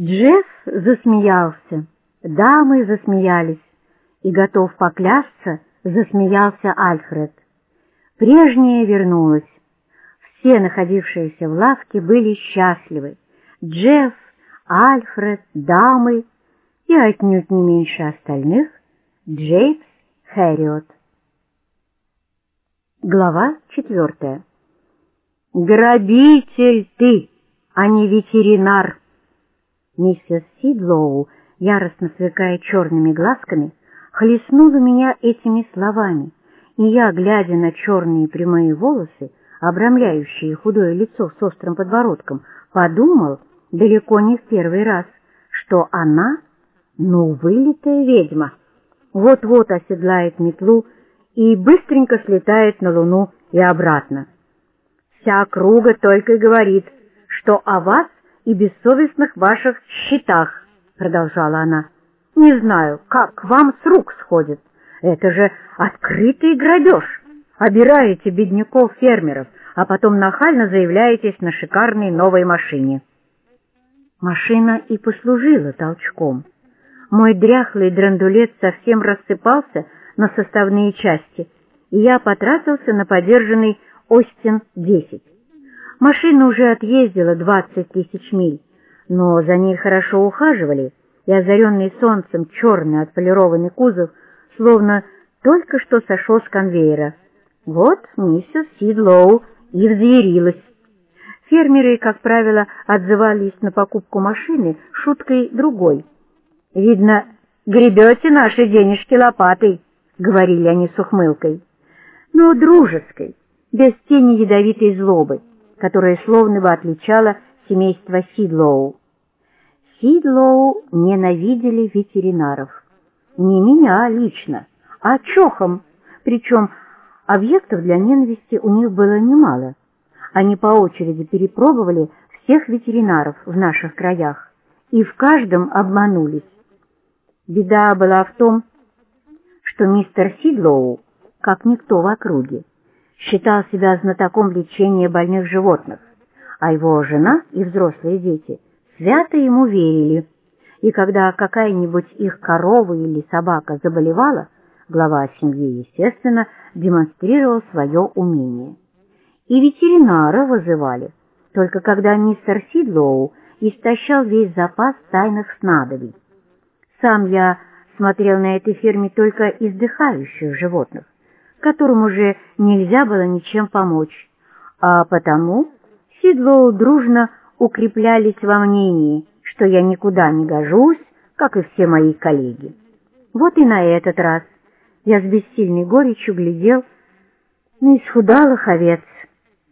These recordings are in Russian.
Джефф засмеялся, дамы засмеялись, и, готов поклясться, засмеялся Альфред. Прежнее вернулось. Все находившиеся в лавке были счастливы. Джефф, Альфред, дамы и отнюдь не меньше остальных Джеймс Хэриот. Глава четвертая. «Грабитель ты, а не ветеринар!» Миссис Сидлоу, яростно сверкая черными глазками, хлестнула меня этими словами, и я, глядя на черные прямые волосы, обрамляющие худое лицо с острым подбородком, подумал, далеко не в первый раз, что она, ну, вылитая ведьма, вот-вот оседлает метлу и быстренько слетает на луну и обратно. Вся округа только и говорит, что о вас и бессовестных ваших счетах, продолжала она. Не знаю, как вам с рук сходит. Это же открытый грабеж. Обираете бедняков-фермеров, а потом нахально заявляетесь на шикарной новой машине. Машина и послужила толчком. Мой дряхлый драндулет совсем рассыпался на составные части, и я потратился на подержанный Остин-10. Машина уже отъездила 20 тысяч миль, но за ней хорошо ухаживали, и озаренный солнцем черный отполированный кузов словно только что сошел с конвейера. Вот миссис Сидлоу и взъярилась. Фермеры, как правило, отзывались на покупку машины шуткой другой. «Видно, гребете наши денежки лопатой», — говорили они с ухмылкой. Но дружеской, без тени ядовитой злобы, которая словно бы отличала семейство Сидлоу. Сидлоу ненавидели ветеринаров. Не меня лично, а чохом, причем объектов для ненависти у них было немало. Они по очереди перепробовали всех ветеринаров в наших краях и в каждом обманулись. Беда была в том, что мистер Сидлоу, как никто в округе, считал себя знатоком лечения больных животных, а его жена и взрослые дети свято ему верили. И когда какая-нибудь их корова или собака заболевала, глава семьи, естественно, демонстрировал свое умение. И ветеринара вызывали, только когда мистер Сидлоу истощал весь запас тайных снадобий. Сам я смотрел на этой ферме только издыхающих животных, которым уже нельзя было ничем помочь, а потому Сидлоу дружно укреплялись во мнении, что я никуда не гожусь, как и все мои коллеги. Вот и на этот раз я с бессильной горечью глядел на исхудалых овец.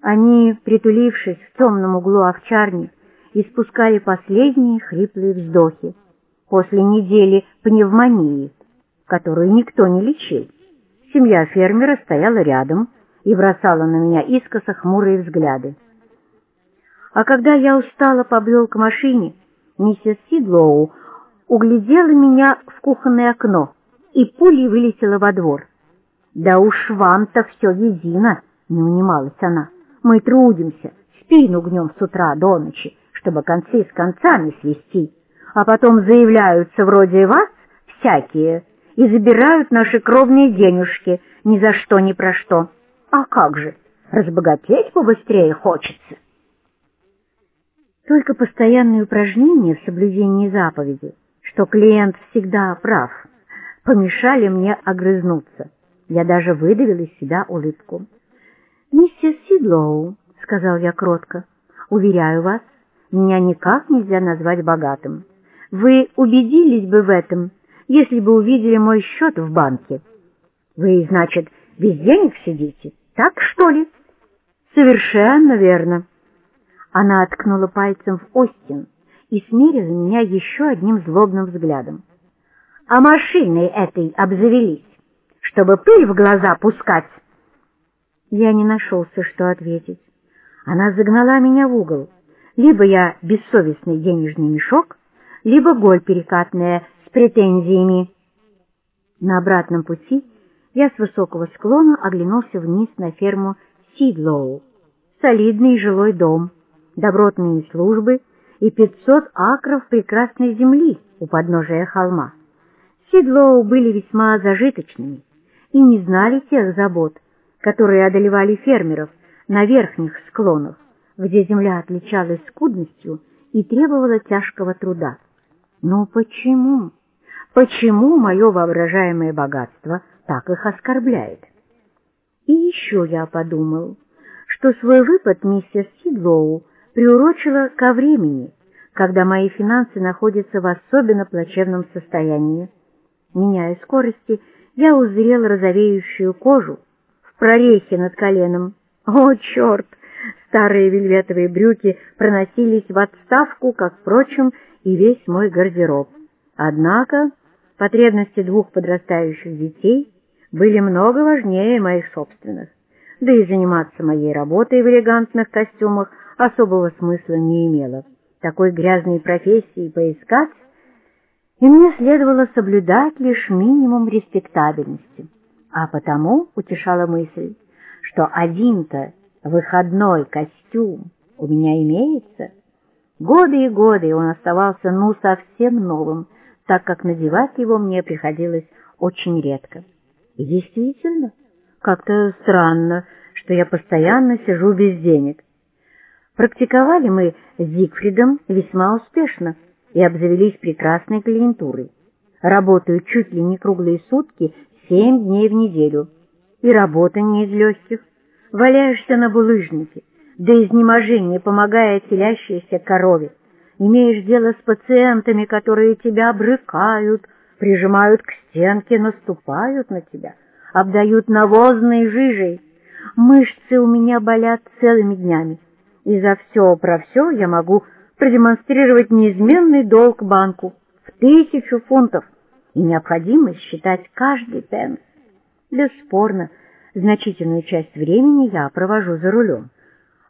Они, притулившись в темном углу овчарни, испускали последние хриплые вздохи после недели пневмонии, которую никто не лечил. Семья фермера стояла рядом и бросала на меня искоса хмурые взгляды. А когда я устало побрел к машине, миссис Сидлоу углядела меня в кухонное окно и пулей вылетела во двор. «Да уж вам-то все едино!» — не унималась она. «Мы трудимся, спину гнем с утра до ночи, чтобы концы с концами свести, а потом заявляются вроде вас всякие и забирают наши кровные денежки ни за что ни про что. А как же, разбогатеть побыстрее хочется!» Только постоянные упражнения в соблюдении заповеди, что клиент всегда прав, помешали мне огрызнуться. Я даже выдавил из себя улыбку. «Миссис Сидлоу», — сказал я кротко, — «уверяю вас, меня никак нельзя назвать богатым. Вы убедились бы в этом, если бы увидели мой счет в банке. Вы, значит, без денег сидите, так что ли?» «Совершенно верно». Она откнула пальцем в Остин и смерила меня еще одним злобным взглядом. «А машиной этой обзавелись, чтобы пыль в глаза пускать!» Я не нашелся, что ответить. Она загнала меня в угол. Либо я бессовестный денежный мешок, либо голь перекатная с претензиями. На обратном пути я с высокого склона оглянулся вниз на ферму Сидлоу. Солидный жилой дом — добротные службы и 500 акров прекрасной земли у подножия холма. Сидлоу были весьма зажиточными и не знали тех забот, которые одолевали фермеров на верхних склонах, где земля отличалась скудностью и требовала тяжкого труда. Но почему? Почему мое воображаемое богатство так их оскорбляет? И еще я подумал, что свой выпад миссис Сидлоу приурочила ко времени, когда мои финансы находятся в особенно плачевном состоянии. Меняя скорости, я узрел розовеющую кожу в прорехе над коленом. О, черт! Старые вельветовые брюки проносились в отставку, как, впрочем, и весь мой гардероб. Однако потребности двух подрастающих детей были много важнее моих собственных, да и заниматься моей работой в элегантных костюмах особого смысла не имело. Такой грязной профессии поискать, и мне следовало соблюдать лишь минимум респектабельности. А потому утешала мысль, что один-то выходной костюм у меня имеется. Годы и годы он оставался ну совсем новым, так как надевать его мне приходилось очень редко. И действительно, как-то странно, что я постоянно сижу без денег. Практиковали мы с Зигфридом весьма успешно и обзавелись прекрасной клиентурой. Работаю чуть ли не круглые сутки, семь дней в неделю. И работа не из легких. Валяешься на булыжнике, до изнеможения помогая телящейся корове. Имеешь дело с пациентами, которые тебя обрыкают, прижимают к стенке, наступают на тебя, обдают навозной жижей. Мышцы у меня болят целыми днями, и за все про все я могу продемонстрировать неизменный долг банку в тысячу фунтов и необходимость считать каждый пенс. Бесспорно, значительную часть времени я провожу за рулем,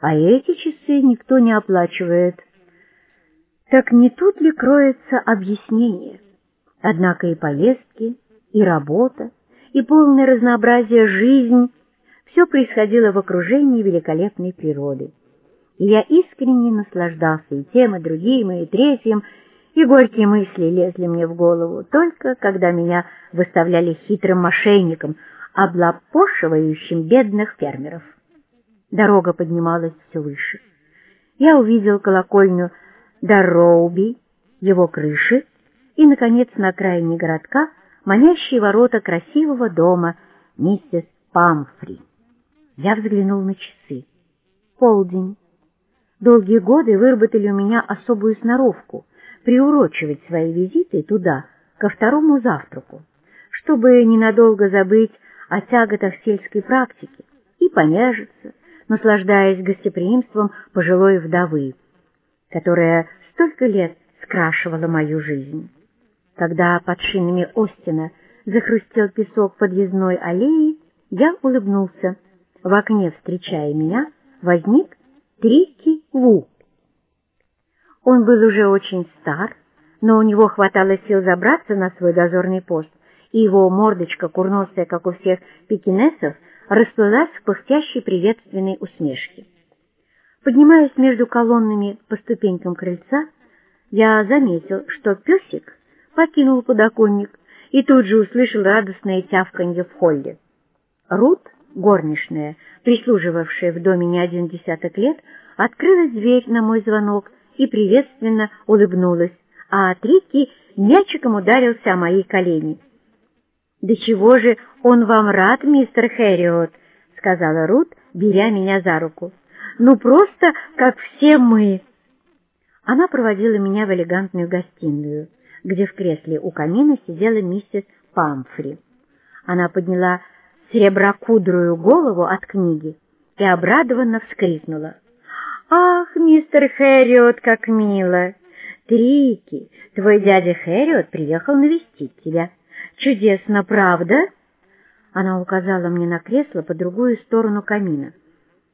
а эти часы никто не оплачивает. Так не тут ли кроется объяснение? Однако и поездки, и работа, и полное разнообразие жизнь — все происходило в окружении великолепной природы. И я искренне наслаждался и тем, и другим, и третьим, и горькие мысли лезли мне в голову, только когда меня выставляли хитрым мошенником, облапошивающим бедных фермеров. Дорога поднималась все выше. Я увидел колокольню Дарроуби, его крыши, и, наконец, на окраине городка манящие ворота красивого дома миссис Памфри. Я взглянул на часы. Полдень. Долгие годы выработали у меня особую сноровку приурочивать свои визиты туда, ко второму завтраку, чтобы ненадолго забыть о тяготах сельской практики и понежиться, наслаждаясь гостеприимством пожилой вдовы, которая столько лет скрашивала мою жизнь. Когда под шинами Остина захрустел песок подъездной аллеи, я улыбнулся. В окне, встречая меня, возник Трикки Ву. Он был уже очень стар, но у него хватало сил забраться на свой дозорный пост, и его мордочка, курносая, как у всех пекинесов, расплылась в пыхтящей приветственной усмешке. Поднимаясь между колоннами по ступенькам крыльца, я заметил, что песик покинул подоконник и тут же услышал радостное тявканье в холле. Рут, горничная, прислуживавшая в доме не один десяток лет, открыла дверь на мой звонок и приветственно улыбнулась, а Трикки мячиком ударился о мои колени. «Да чего же он вам рад, мистер Хэриот?» — сказала Рут, беря меня за руку. «Ну, просто как все мы!» Она проводила меня в элегантную гостиную, где в кресле у камина сидела миссис Памфри. Она подняла сереброкудрую голову от книги и обрадованно вскрикнула. «Ах, мистер Хэриот, как мило! Трики, твой дядя Хэриот приехал навестить тебя. Чудесно, правда?» Она указала мне на кресло по другую сторону камина.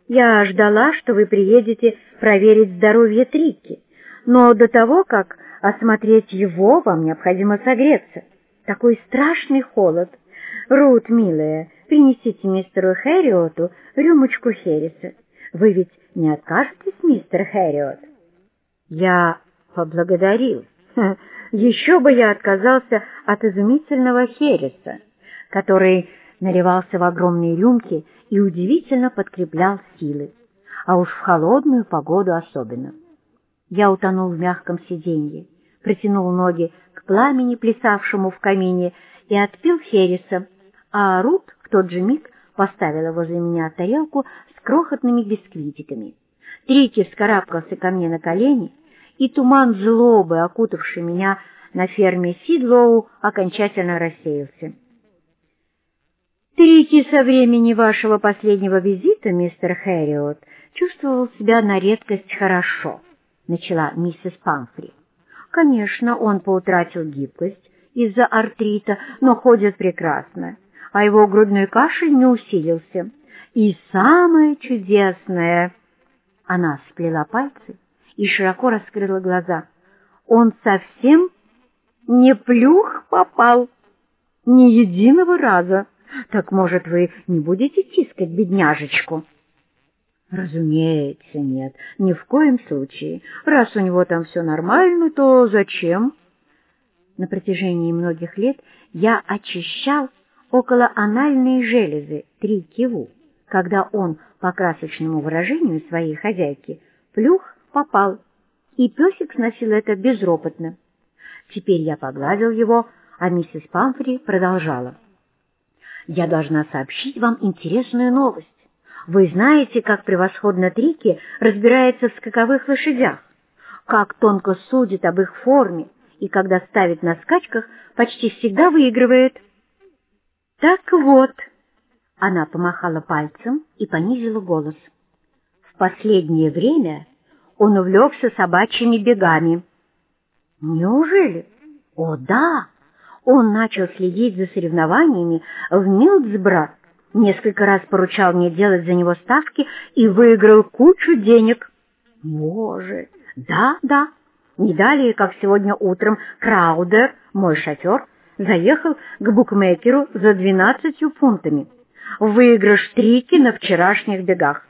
«Я ждала, что вы приедете проверить здоровье Трики, но до того, как осмотреть его, вам необходимо согреться. Такой страшный холод. Рут, милая, принесите мистеру Хэриоту рюмочку Хереса. Вы ведь не откажетесь, мистер Хэриот?» Я поблагодарил. Еще бы я отказался от изумительного хереса, который наливался в огромные рюмки и удивительно подкреплял силы, а уж в холодную погоду особенно. Я утонул в мягком сиденье, протянул ноги к пламени, плясавшему в камине, и отпил хереса, а Рут в тот же миг поставила возле меня тарелку с крохотными бисквитиками. Трики вскарабкался ко мне на колени, и туман злобы, окутавший меня на ферме Сидлоу, окончательно рассеялся. Трики со времени вашего последнего визита, мистер Хэриот, чувствовал себя на редкость хорошо, начала миссис Памфри. Конечно, он поутратил гибкость из-за артрита, но ходит прекрасно, а его грудной кашель не усилился. И самое чудесное... Она сплела пальцы и широко раскрыла глаза. Он совсем не плюх попал, ни единого раза. Так, может, вы не будете тискать бедняжечку? Разумеется, нет, ни в коем случае. Раз у него там все нормально, то зачем? На протяжении многих лет я очищал около анальной железы три киву, когда он, по красочному выражению своей хозяйки, плюх попал, и песик сносил это безропотно. Теперь я погладил его, а миссис Памфри продолжала. «Я должна сообщить вам интересную новость. Вы знаете, как превосходно Трики разбирается в скаковых лошадях, как тонко судит об их форме, и когда ставит на скачках, почти всегда выигрывает. Так вот, она помахала пальцем и понизила голос. В последнее время он увлекся собачьими бегами. Неужели? О, да! Он начал следить за соревнованиями в Милдсбро, несколько раз поручал мне делать за него ставки и выиграл кучу денег. Боже! Да, да! Не далее, как сегодня утром, Краудер, мой шофер, заехал к букмекеру за двенадцатью фунтами. Выигрыш трики на вчерашних бегах.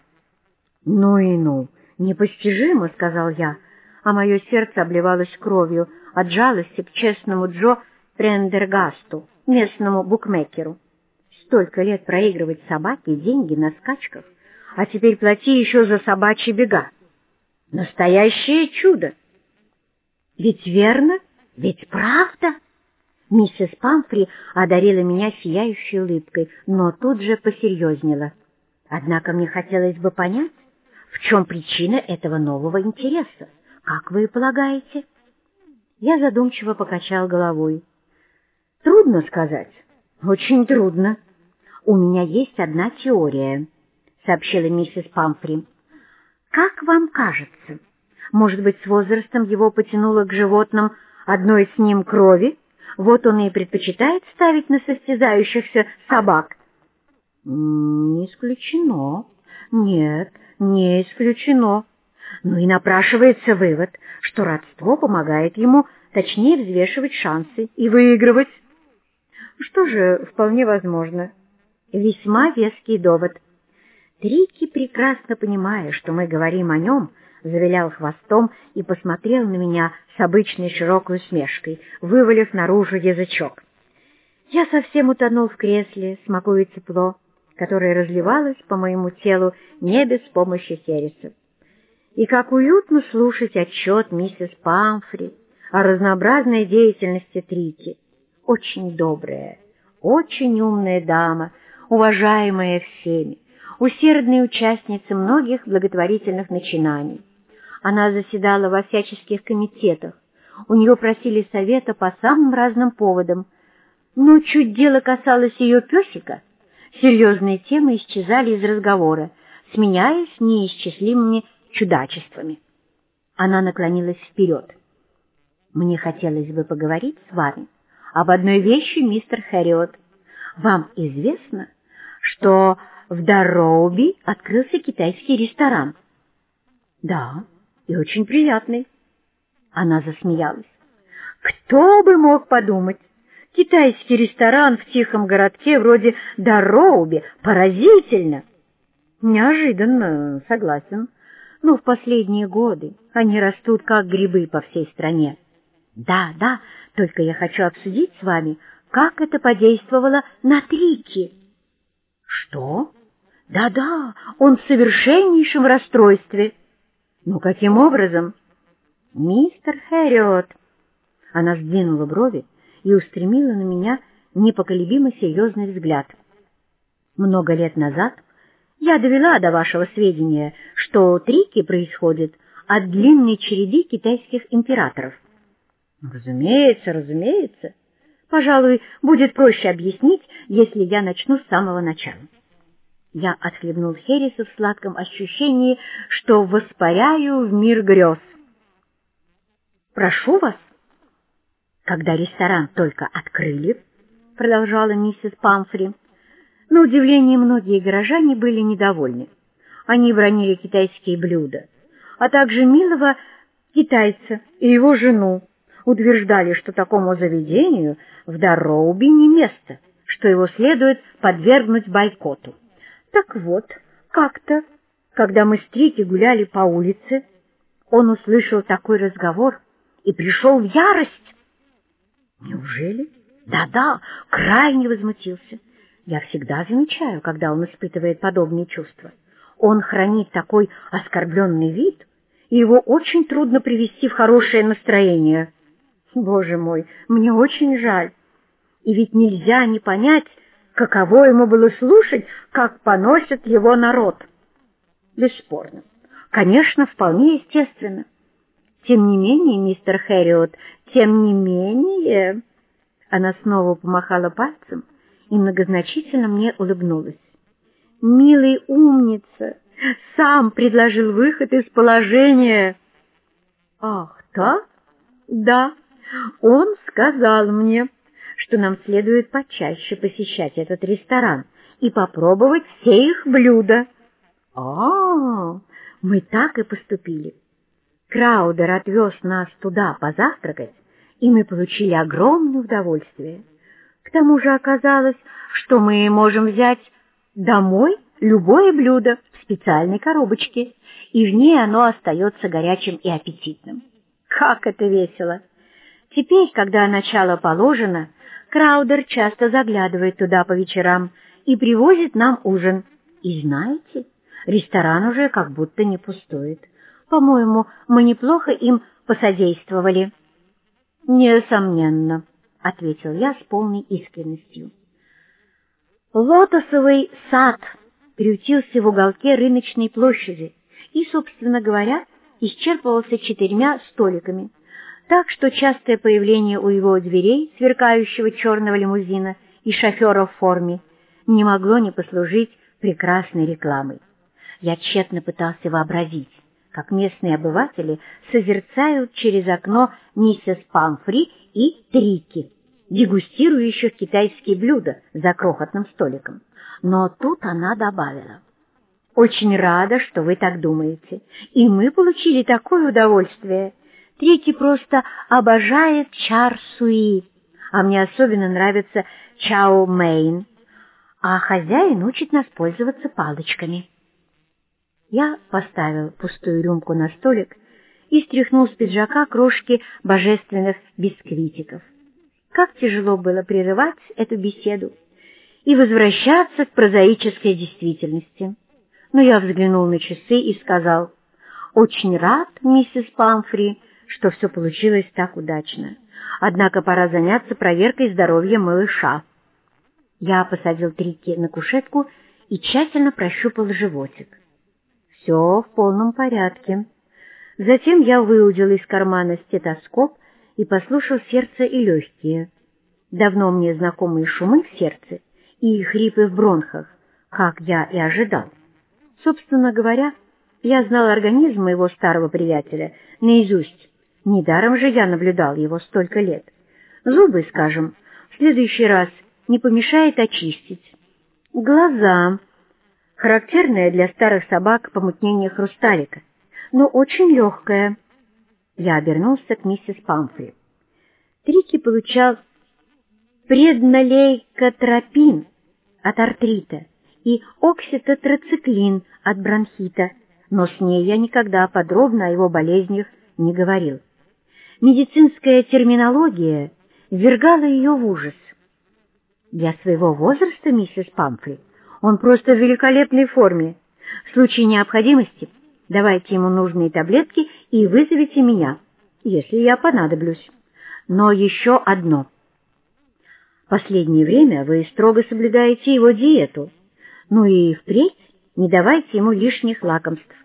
«Ну и ну! Непостижимо!» — сказал я, а мое сердце обливалось кровью от жалости к честному Джо Прендергасту, местному букмекеру. Столько лет проигрывать собаке деньги на скачках, а теперь плати еще за собачьи бега. Настоящее чудо! Ведь верно? Ведь правда? Миссис Памфри одарила меня сияющей улыбкой, но тут же посерьезнела. Однако мне хотелось бы понять, в чем причина этого нового интереса. Как вы полагаете? Я задумчиво покачал головой. Трудно сказать. Очень трудно. У меня есть одна теория, сообщила миссис Памфри. Как вам кажется, может быть, с возрастом его потянуло к животным одной с ним крови? Вот он и предпочитает ставить на состязающихся собак. Не исключено. Нет, не исключено. Ну и напрашивается вывод, что родство помогает ему точнее взвешивать шансы и выигрывать. Что же, вполне возможно. Весьма веский довод. Трики, прекрасно понимая, что мы говорим о нем, — завилял хвостом и посмотрел на меня с обычной широкой усмешкой, вывалив наружу язычок. Я совсем утонул в кресле, смакуя тепло, которое разливалось по моему телу не без помощи Хереса. И как уютно слушать отчет миссис Памфри о разнообразной деятельности Трики. Очень добрая, очень умная дама, уважаемая всеми, усердная участница многих благотворительных начинаний. Она заседала во всяческих комитетах, у нее просили совета по самым разным поводам, но чуть дело касалось ее песика, серьезные темы исчезали из разговора, сменяясь неисчислимыми чудачествами. Она наклонилась вперед. «Мне хотелось бы поговорить с вами об одной вещи, мистер Хэриот. Вам известно, что в Дарроуби открылся китайский ресторан?» «Да», и очень приятный. Она засмеялась. Кто бы мог подумать? Китайский ресторан в тихом городке вроде Дароуби поразительно. Неожиданно, согласен. Но в последние годы Они растут, как грибы по всей стране. Да, да, только я хочу обсудить с вами, как это подействовало на Трики. Что? Да-да, он в совершеннейшем расстройстве. Ну, каким образом? Мистер Хэриот. Она сдвинула брови и устремила на меня непоколебимо серьезный взгляд. Много лет назад я довела до вашего сведения, что трики происходят от длинной череды китайских императоров. Разумеется, разумеется. Пожалуй, будет проще объяснить, если я начну с самого начала. Я отхлебнул Хереса в сладком ощущении, что воспаряю в мир грез. «Прошу вас». Когда ресторан только открыли, продолжала миссис Памфри, на удивление многие горожане были недовольны. Они бронили китайские блюда, а также милого китайца и его жену, утверждали, что такому заведению в Дарроубе не место, что его следует подвергнуть бойкоту. Так вот, как-то, когда мы с Трики гуляли по улице, он услышал такой разговор и пришел в ярость. Неужели? Да-да, крайне возмутился. Я всегда замечаю, когда он испытывает подобные чувства. Он хранит такой оскорбленный вид, и его очень трудно привести в хорошее настроение. Боже мой, мне очень жаль. И ведь нельзя не понять, каково ему было слушать, как поносит его народ. Бесспорно. Конечно, вполне естественно. Тем не менее, мистер Хэриот, тем не менее... Она снова помахала пальцем и многозначительно мне улыбнулась. «Милый умница! Сам предложил выход из положения!» «Ах, так? Да, он сказал мне, что нам следует почаще посещать этот ресторан и попробовать все их блюда». «А, мы так и поступили. Краудер отвез нас туда позавтракать, и мы получили огромное удовольствие. К тому же оказалось, что мы можем взять домой любое блюдо в специальной коробочке, и в ней оно остается горячим и аппетитным. Как это весело! Теперь, когда начало положено, Краудер часто заглядывает туда по вечерам и привозит нам ужин. И знаете, ресторан уже как будто не пустует. По-моему, мы неплохо им посодействовали. «Несомненно», — ответил я с полной искренностью. Лотосовый сад приютился в уголке рыночной площади и, собственно говоря, исчерпывался четырьмя столиками, так что частое появление у его дверей сверкающего черного лимузина и шофера в форме не могло не послужить прекрасной рекламой. Я тщетно пытался вообразить, как местные обыватели созерцают через окно миссис Памфри и Трики, дегустирующих китайские блюда за крохотным столиком. Но тут она добавила. «Очень рада, что вы так думаете, и мы получили такое удовольствие. Трики просто обожает чар суи, а мне особенно нравится чао мейн, а хозяин учит нас пользоваться палочками». Я поставил пустую рюмку на столик и стряхнул с пиджака крошки божественных бисквитиков. Как тяжело было прерывать эту беседу и возвращаться к прозаической действительности. Но я взглянул на часы и сказал, «Очень рад, миссис Памфри, что все получилось так удачно. Однако пора заняться проверкой здоровья малыша». Я посадил Трики на кушетку и тщательно прощупал животик. Все в полном порядке. Затем я выудил из кармана стетоскоп и послушал сердце и легкие. Давно мне знакомые шумы в сердце и хрипы в бронхах, как я и ожидал. Собственно говоря, я знал организм моего старого приятеля наизусть. Недаром же я наблюдал его столько лет. Зубы, скажем, в следующий раз не помешает очистить. Глаза характерное для старых собак помутнение хрусталика, но очень легкое. Я обернулся к миссис Памфри. Трики получал преднолейкотропин от артрита и окситотрациклин от бронхита, но с ней я никогда подробно о его болезнях не говорил. Медицинская терминология ввергала ее в ужас. Для своего возраста, миссис Памфри, он просто в великолепной форме. В случае необходимости давайте ему нужные таблетки и вызовите меня, если я понадоблюсь. Но еще одно. Последнее время вы строго соблюдаете его диету. Ну и впредь не давайте ему лишних лакомств,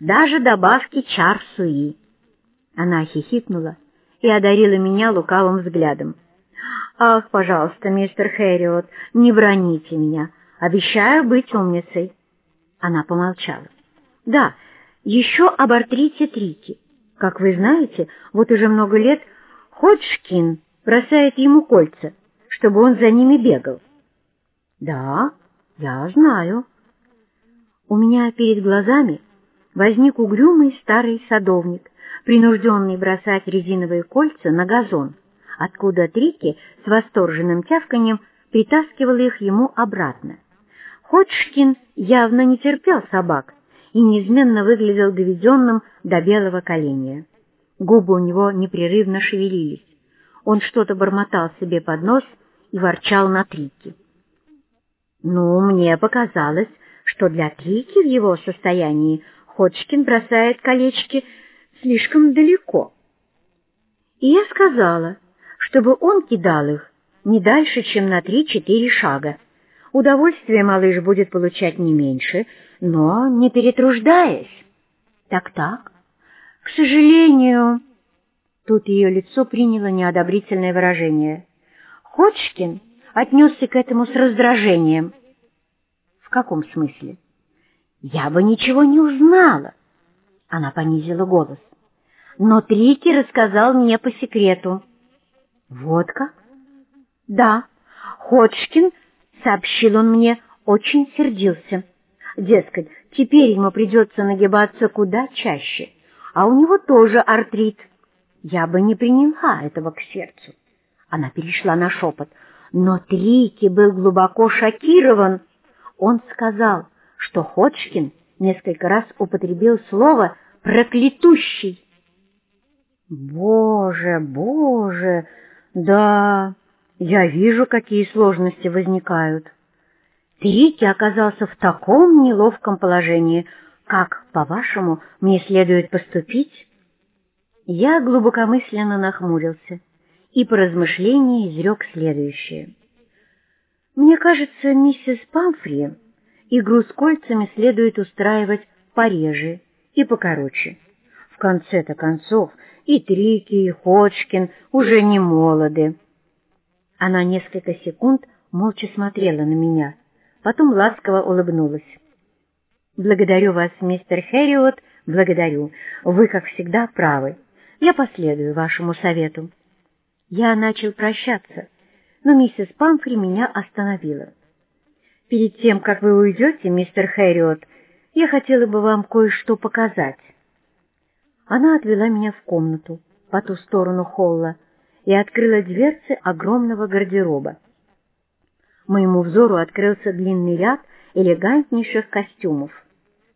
даже добавки чар-суи. Она хихикнула и одарила меня лукавым взглядом. «Ах, пожалуйста, мистер Хэриот, не броните меня. Обещаю быть умницей». Она помолчала. «Да, еще об артрите Трики. Как вы знаете, вот уже много лет Ходжкин бросает ему кольца, чтобы он за ними бегал». «Да, я знаю». У меня перед глазами возник угрюмый старый садовник, принужденный бросать резиновые кольца на газон, откуда Трики с восторженным тявканьем притаскивал их ему обратно. Ходжкин явно не терпел собак и неизменно выглядел доведенным до белого коленя. Губы у него непрерывно шевелились. Он что-то бормотал себе под нос и ворчал на Трики. «Ну, мне показалось, что для Трики в его состоянии Ходжкин бросает колечки слишком далеко. И я сказала, чтобы он кидал их не дальше, чем на три-четыре шага. Удовольствие малыш будет получать не меньше, но не перетруждаясь. Так-так. К сожалению, тут ее лицо приняло неодобрительное выражение. Ходжкин отнесся к этому с раздражением. В каком смысле? Я бы ничего не узнала. Она понизила голос. Но Трики рассказал мне по секрету. Вот как? Да, Ходжкин, сообщил он мне, очень сердился. Дескать, теперь ему придется нагибаться куда чаще, а у него тоже артрит. Я бы не приняла этого к сердцу. Она перешла на шепот, но Трики был глубоко шокирован. Он сказал, что Ходжкин несколько раз употребил слово «проклятущий». «Боже, боже, да, я вижу, какие сложности возникают». Трики оказался в таком неловком положении, как, по-вашему, мне следует поступить? Я глубокомысленно нахмурился и по размышлении изрек следующее. Мне кажется, миссис Памфри игру с кольцами следует устраивать пореже и покороче. В конце-то концов и Трики, и Ходжкин уже не молоды. Она несколько секунд молча смотрела на меня, потом ласково улыбнулась. «Благодарю вас, мистер Хэриот, благодарю. Вы, как всегда, правы. Я последую вашему совету». Я начал прощаться, но миссис Памфри меня остановила. Перед тем, как вы уйдете, мистер Хэриот, я хотела бы вам кое-что показать. Она отвела меня в комнату по ту сторону холла и открыла дверцы огромного гардероба. Моему взору открылся длинный ряд элегантнейших костюмов.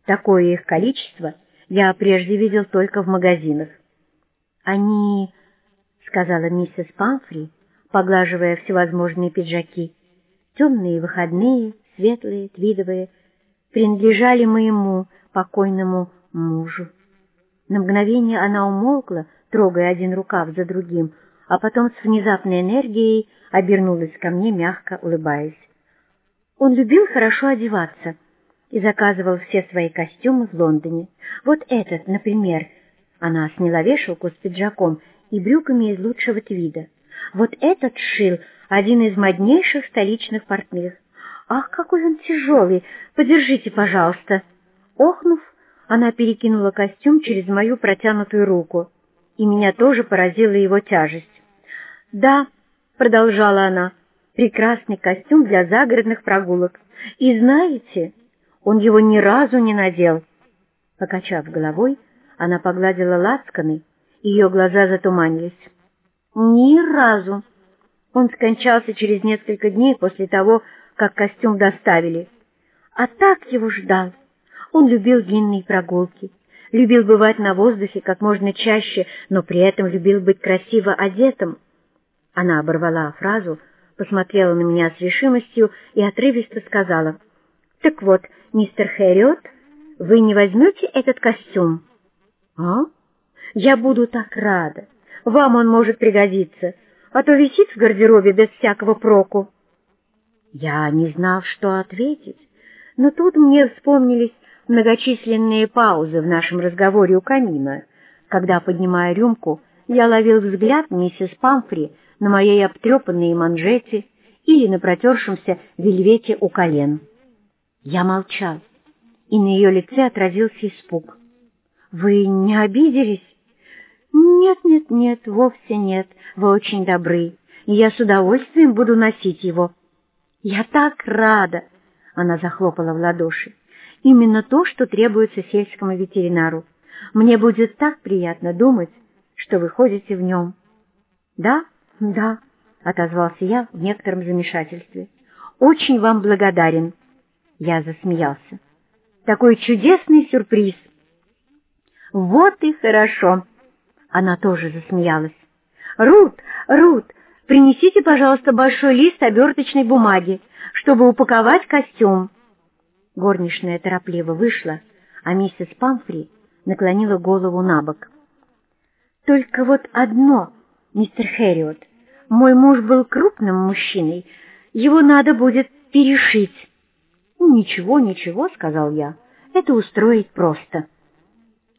Такое их количество я прежде видел только в магазинах. «Они...» — сказала миссис Памфри, поглаживая всевозможные пиджаки. «Темные выходные, светлые, твидовые, принадлежали моему покойному мужу. На мгновение она умолкла, трогая один рукав за другим, а потом с внезапной энергией обернулась ко мне, мягко улыбаясь. Он любил хорошо одеваться и заказывал все свои костюмы в Лондоне. Вот этот, например. Она сняла вешалку с пиджаком и брюками из лучшего твида. Вот этот шил один из моднейших столичных портных. «Ах, какой он тяжелый! Подержите, пожалуйста!» Охнув, она перекинула костюм через мою протянутую руку, и меня тоже поразила его тяжесть. «Да», — продолжала она, — «прекрасный костюм для загородных прогулок. И знаете, он его ни разу не надел». Покачав головой, она погладила лацканы, ее глаза затуманились. «Ни разу!» Он скончался через несколько дней после того, как костюм доставили. А так его ждал. Он любил длинные прогулки, любил бывать на воздухе как можно чаще, но при этом любил быть красиво одетым. Она оборвала фразу, посмотрела на меня с решимостью и отрывисто сказала, «Так вот, мистер Хэриот, вы не возьмете этот костюм?» «А? Я буду так рада. Вам он может пригодиться, а то висит в гардеробе без всякого проку». Я не знал, что ответить, но тут мне вспомнились многочисленные паузы в нашем разговоре у камина, когда, поднимая рюмку, я ловил взгляд миссис Памфри на моей обтрепанной манжете или на протершемся вельвете у колен. Я молчал, и на ее лице отразился испуг. «Вы не обиделись?» «Нет, нет, нет, вовсе нет. Вы очень добры, и я с удовольствием буду носить его». «Я так рада!» — она захлопала в ладоши. «Именно то, что требуется сельскому ветеринару. Мне будет так приятно думать, что вы ходите в нем». «Да, да», — отозвался я в некотором замешательстве. «Очень вам благодарен». Я засмеялся. «Такой чудесный сюрприз!» «Вот и хорошо!» Она тоже засмеялась. «Рут, Рут, принесите, пожалуйста, большой лист оберточной бумаги, чтобы упаковать костюм». Горничная торопливо вышла, а миссис Памфри наклонила голову на бок. «Только вот одно, мистер Хэриот, мой муж был крупным мужчиной, его надо будет перешить». «Ничего, ничего», — сказал я, — «это устроить просто».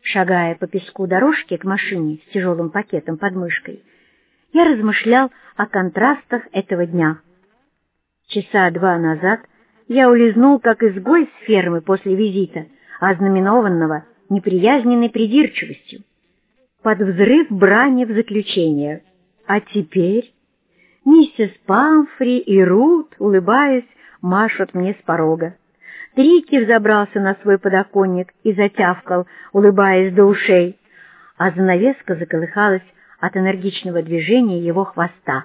Шагая по песку дорожки к машине с тяжелым пакетом под мышкой, я размышлял о контрастах этого дня. Часа два назад я улизнул, как изгой с фермы после визита, ознаменованного неприязненной придирчивостью, под взрыв брани в заключение. А теперь миссис Памфри и Рут, улыбаясь, машут мне с порога. Трики взобрался на свой подоконник и затявкал, улыбаясь до ушей, а занавеска заколыхалась от энергичного движения его хвоста.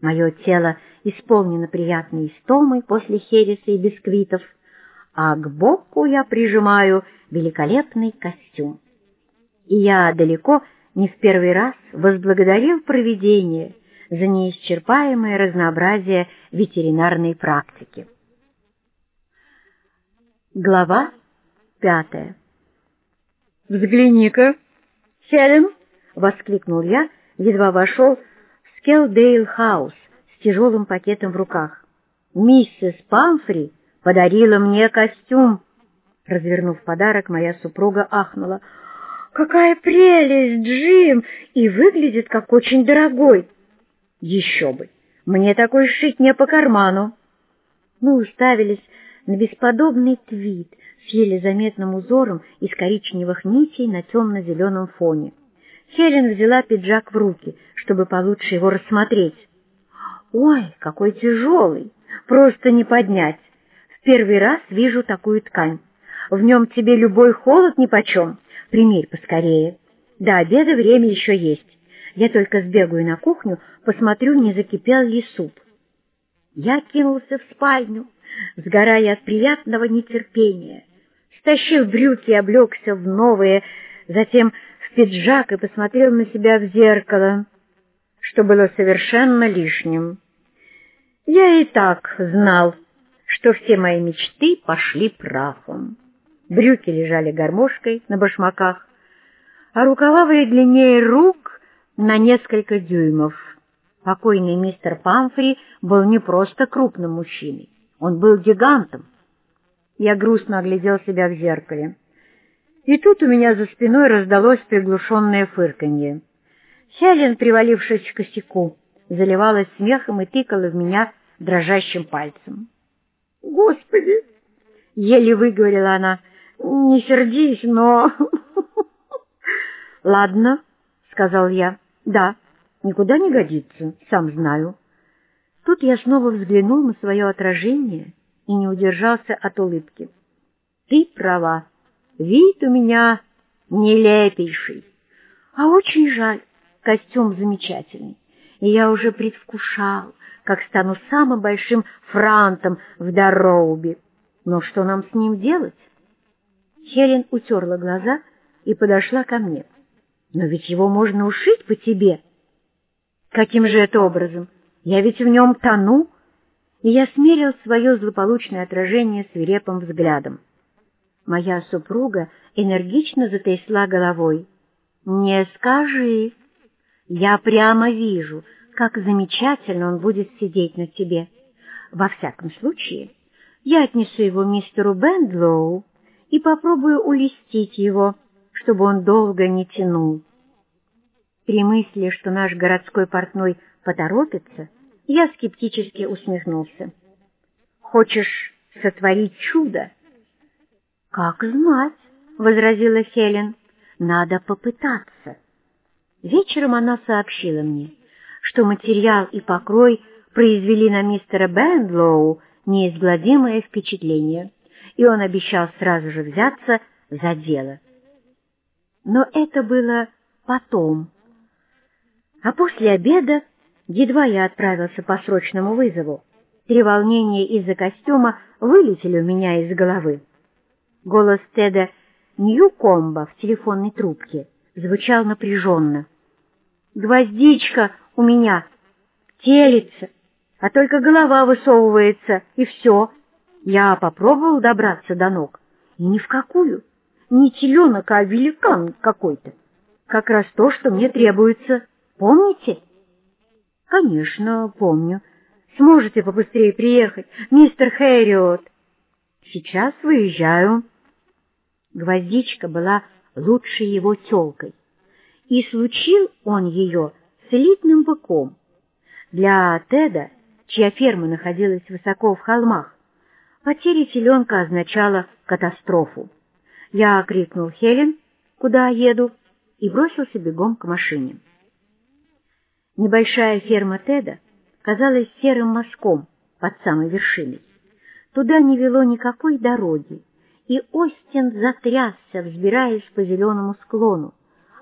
Мое тело исполнено приятной истомой после хереса и бисквитов, а к боку я прижимаю великолепный костюм. И я далеко не в первый раз возблагодарил провидение за неисчерпаемое разнообразие ветеринарной практики. Глава пятая «Взгляни-ка, Хелен!» — воскликнул я, едва вошел в Скелдейл-хаус с тяжелым пакетом в руках. «Миссис Памфри подарила мне костюм!» Развернув подарок, моя супруга ахнула. «Какая прелесть, Джим! И выглядит как очень дорогой!» «Еще бы! Мне такой шить не по карману!» Мы уставились на бесподобный твит с еле заметным узором из коричневых нитей на темно-зеленом фоне. Хелен взяла пиджак в руки, чтобы получше его рассмотреть. «Ой, какой тяжелый! Просто не поднять! В первый раз вижу такую ткань. В нем тебе любой холод нипочем. Примерь поскорее. До обеда время еще есть. Я только сбегаю на кухню, посмотрю, не закипел ли суп». Я кинулся в спальню, сгорая от приятного нетерпения. Стащил брюки облегся в новые, затем в пиджак и посмотрел на себя в зеркало, что было совершенно лишним. Я и так знал, что все мои мечты пошли прахом. Брюки лежали гармошкой на башмаках, а рукава были длиннее рук на несколько дюймов. Покойный мистер Памфри был не просто крупным мужчиной, он был гигантом. Я грустно оглядел себя в зеркале. И тут у меня за спиной раздалось приглушенное фырканье. Хелен, привалившись к косяку, заливалась смехом и тыкала в меня дрожащим пальцем. «Господи!» — еле выговорила она. «Не сердись, но...» «Ладно», — сказал я. «Да, никуда не годится, сам знаю». Тут я снова взглянул на свое отражение и не удержался от улыбки. Ты права, вид у меня нелепейший. А очень жаль, костюм замечательный, и я уже предвкушал, как стану самым большим франтом в Дарроубе. Но что нам с ним делать? Хелен утерла глаза и подошла ко мне. «Но ведь его можно ушить по тебе». «Каким же это образом? Я ведь в нем тону». И я смерил свое злополучное отражение свирепым взглядом. Моя супруга энергично затрясла головой. «Не скажи. Я прямо вижу, как замечательно он будет сидеть на тебе. Во всяком случае, я отнесу его мистеру Бендлоу и попробую улестить его, чтобы он долго не тянул. При мысли, что наш городской портной поторопится, я скептически усмехнулся. «Хочешь сотворить чудо?» «Как знать», — возразила Хелен, — «надо попытаться». Вечером она сообщила мне, что материал и покрой произвели на мистера Бендлоу неизгладимое впечатление, и он обещал сразу же взяться за дело. Но это было потом. А после обеда, едва я отправился по срочному вызову, три из-за костюма вылетели у меня из головы. Голос Теда Ньюкомба в телефонной трубке звучал напряженно. «Гвоздичка у меня телится, а только голова высовывается, и все. Я попробовал добраться до ног, и ни в какую. Не теленок, а великан какой-то. Как раз то, что мне требуется. Помните? Конечно, помню. Сможете побыстрее приехать, мистер Хэриот? Сейчас выезжаю. Гвоздичка была лучшей его тёлкой, и случил он ее элитным быком. Для Теда чья ферма находилась высоко в холмах, потеря теленка означала катастрофу. Я крикнул Хелен, куда еду, и бросился бегом к машине. Небольшая ферма Теда казалась серым мазком под самой вершиной. Туда не вело никакой дороги, и Остин затрясся, взбираясь по зеленому склону,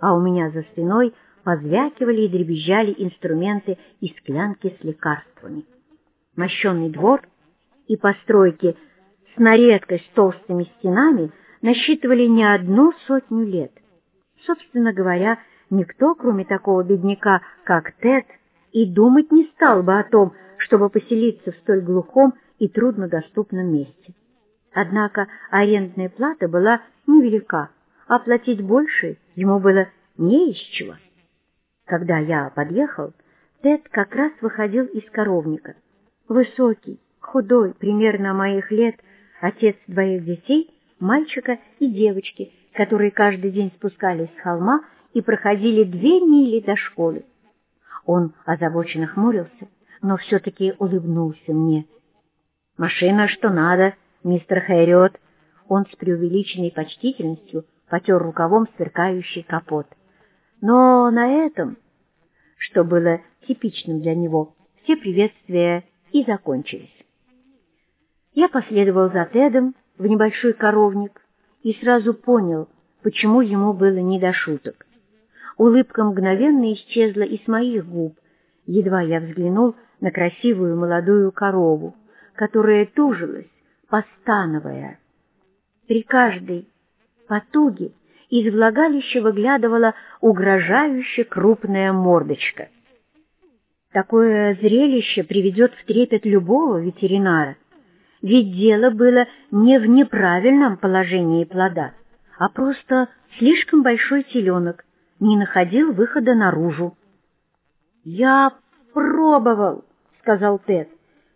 а у меня за спиной позвякивали и дребезжали инструменты и склянки с лекарствами мощенный двор и постройки с на редкость толстыми стенами насчитывали не одну сотню лет. Собственно говоря, никто, кроме такого бедняка, как Тед, и думать не стал бы о том, чтобы поселиться в столь глухом и труднодоступном месте. Однако арендная плата была невелика, а платить больше ему было не из чего. Когда я подъехал, Тед как раз выходил из коровника. Высокий, худой, примерно моих лет, отец двоих детей, мальчика и девочки, которые каждый день спускались с холма и проходили две мили до школы. Он озабоченно хмурился, но все-таки улыбнулся мне. «Машина что надо, мистер Хэриот!» Он с преувеличенной почтительностью потер рукавом сверкающий капот. Но на этом, что было типичным для него, все приветствия и закончились. Я последовал за Тедом в небольшой коровник и сразу понял, почему ему было не до шуток. Улыбка мгновенно исчезла и с моих губ, едва я взглянул на красивую молодую корову, которая тужилась, постановая. При каждой потуге из влагалища выглядывала угрожающе крупная мордочка — Такое зрелище приведет в трепет любого ветеринара, ведь дело было не в неправильном положении плода, а просто слишком большой теленок не находил выхода наружу. «Я пробовал», — сказал Тед,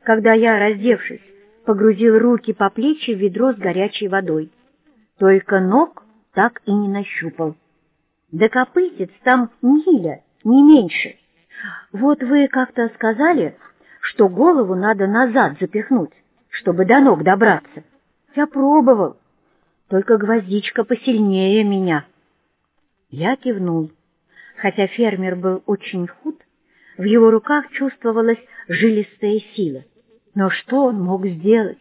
когда я, раздевшись, погрузил руки по плечи в ведро с горячей водой. Только ног так и не нащупал. Да копытец там миля, не меньше. Вот вы как-то сказали, что голову надо назад запихнуть, чтобы до ног добраться. Я пробовал, только гвоздичка посильнее меня. Я кивнул. Хотя фермер был очень худ, в его руках чувствовалась жилистая сила. Но что он мог сделать?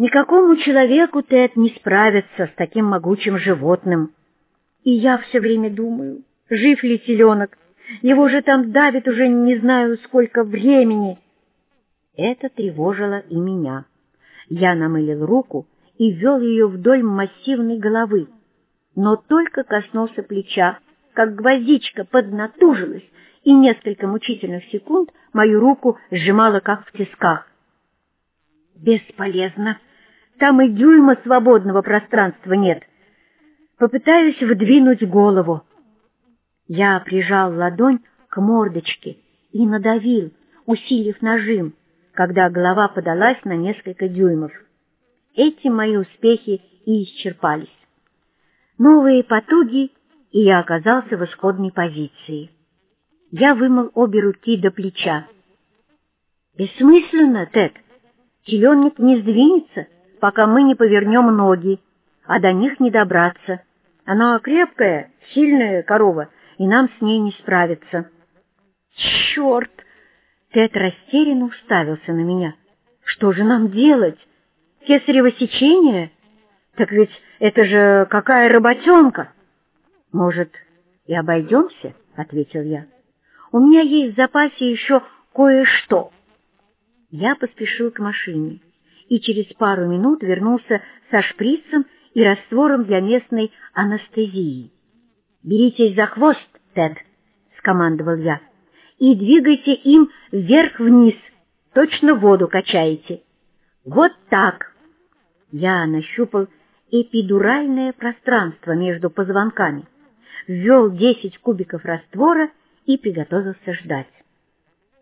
Никакому человеку, Тед, не справится с таким могучим животным. И я все время думаю, жив ли теленок, его же там давит уже не знаю сколько времени. Это тревожило и меня. Я намылил руку и ввел ее вдоль массивной головы, но только коснулся плеча, как гвоздичка поднатужилась и несколько мучительных секунд мою руку сжимала, как в тисках. Бесполезно. Там и дюйма свободного пространства нет. Попытаюсь выдвинуть голову. Я прижал ладонь к мордочке и надавил, усилив нажим, когда голова подалась на несколько дюймов. Эти мои успехи и исчерпались. Новые потуги, и я оказался в исходной позиции. Я вымыл обе руки до плеча. «Бессмысленно, Тед. Теленок не сдвинется, пока мы не повернем ноги, а до них не добраться. Она крепкая, сильная корова, и нам с ней не справиться». «Черт!» Тед растерянно уставился на меня. «Что же нам делать? Кесарево сечение? Так ведь это же какая работенка!» «Может, и обойдемся?» — ответил я. У меня есть в запасе еще кое-что. Я поспешил к машине и через пару минут вернулся со шприцем и раствором для местной анестезии. «Беритесь за хвост, Тед», — скомандовал я, — «и двигайте им вверх-вниз, точно воду качаете. Вот так». Я нащупал эпидуральное пространство между позвонками, ввел десять кубиков раствора и приготовился ждать.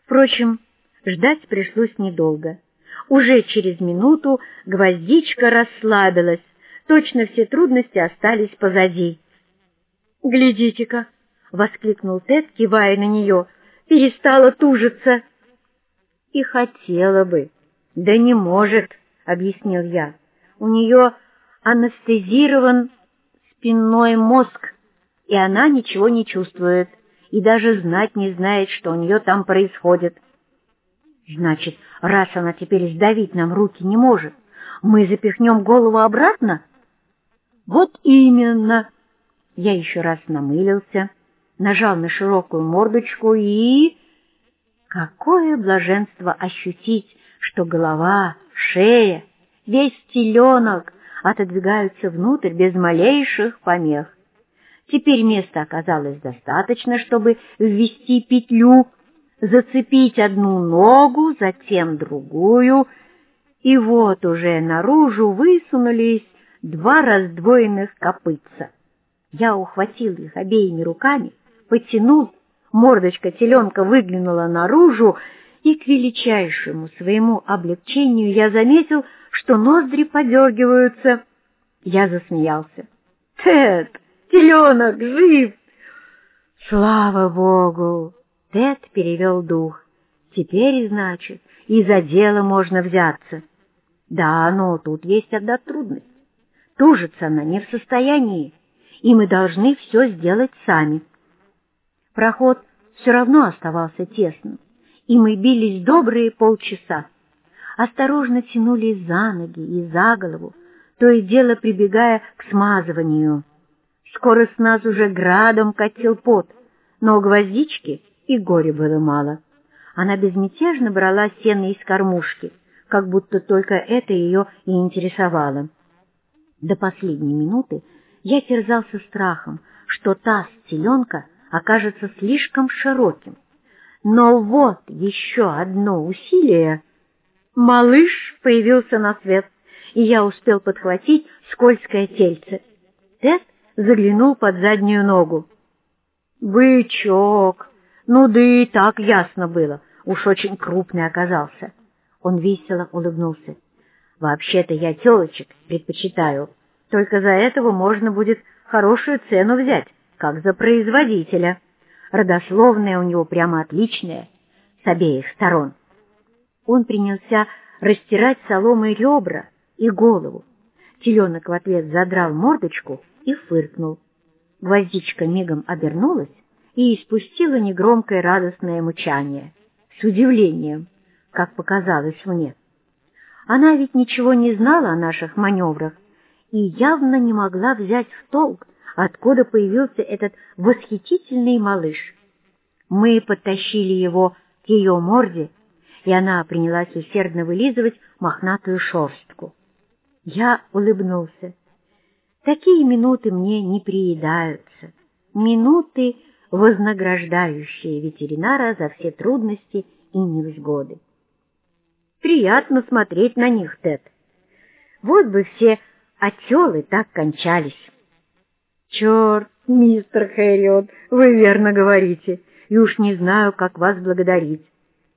Впрочем, ждать пришлось недолго. Уже через минуту гвоздичка расслабилась, точно все трудности остались позади. «Глядите-ка!» — воскликнул Тед, кивая на нее. «Перестала тужиться!» «И хотела бы, да не может!» — объяснил я. «У нее анестезирован спинной мозг, и она ничего не чувствует и даже знать не знает, что у нее там происходит. Значит, раз она теперь сдавить нам руки не может, мы запихнем голову обратно? Вот именно. Я еще раз намылился, нажал на широкую мордочку и... Какое блаженство ощутить, что голова, шея, весь теленок отодвигаются внутрь без малейших помех. Теперь места оказалось достаточно, чтобы ввести петлю, зацепить одну ногу, затем другую, и вот уже наружу высунулись два раздвоенных копытца. Я ухватил их обеими руками, потянул, мордочка теленка выглянула наружу, и к величайшему своему облегчению я заметил, что ноздри подергиваются. Я засмеялся. «Тед, Теленок жив!» «Слава Богу!» Тед перевел дух. «Теперь, значит, и за дело можно взяться». «Да, но тут есть одна трудность. Тужиться она не в состоянии, и мы должны все сделать сами». Проход все равно оставался тесным, и мы бились добрые полчаса. Осторожно тянулись за ноги и за голову, то и дело прибегая к смазыванию. Скоро с нас уже градом катил пот, но гвоздички и горе было мало. Она безмятежно брала сено из кормушки, как будто только это ее и интересовало. До последней минуты я терзался страхом, что таз теленка окажется слишком широким. Но вот еще одно усилие. Малыш появился на свет, и я успел подхватить скользкое тельце. Тед заглянул под заднюю ногу. «Бычок! Ну да и так ясно было, уж очень крупный оказался». Он весело улыбнулся. «Вообще-то я телочек предпочитаю, только за этого можно будет хорошую цену взять, как за производителя. Родословная у него прямо отличная, с обеих сторон». Он принялся растирать соломой ребра и голову. Теленок в ответ задрал мордочку и фыркнул. Гвоздичка мигом обернулась и испустила негромкое радостное мучание, с удивлением, как показалось мне. Она ведь ничего не знала о наших маневрах и явно не могла взять в толк, откуда появился этот восхитительный малыш. Мы подтащили его к ее морде, и она принялась усердно вылизывать мохнатую шерстку. Я улыбнулся. Такие минуты мне не приедаются. Минуты, вознаграждающие ветеринара за все трудности и невзгоды. Приятно смотреть на них, Тед. Вот бы все отелы так кончались. Черт, мистер Хэриот, вы верно говорите, и уж не знаю, как вас благодарить.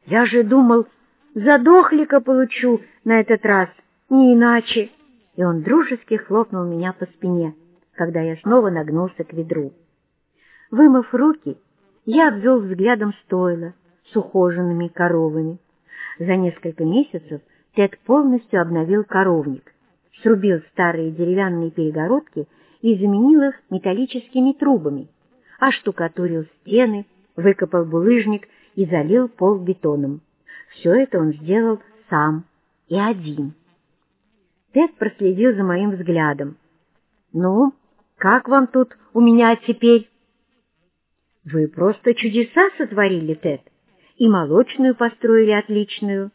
Я же думал, задохлика получу на этот раз, не иначе и он дружески хлопнул меня по спине, когда я снова нагнулся к ведру. Вымыв руки, я обвел взглядом стойла с ухоженными коровами. За несколько месяцев Тед полностью обновил коровник, срубил старые деревянные перегородки и заменил их металлическими трубами, оштукатурил стены, выкопал булыжник и залил пол бетоном. Все это он сделал сам и один. Тед проследил за моим взглядом. «Ну, как вам тут у меня теперь?» «Вы просто чудеса сотворили, Тед, и молочную построили отличную.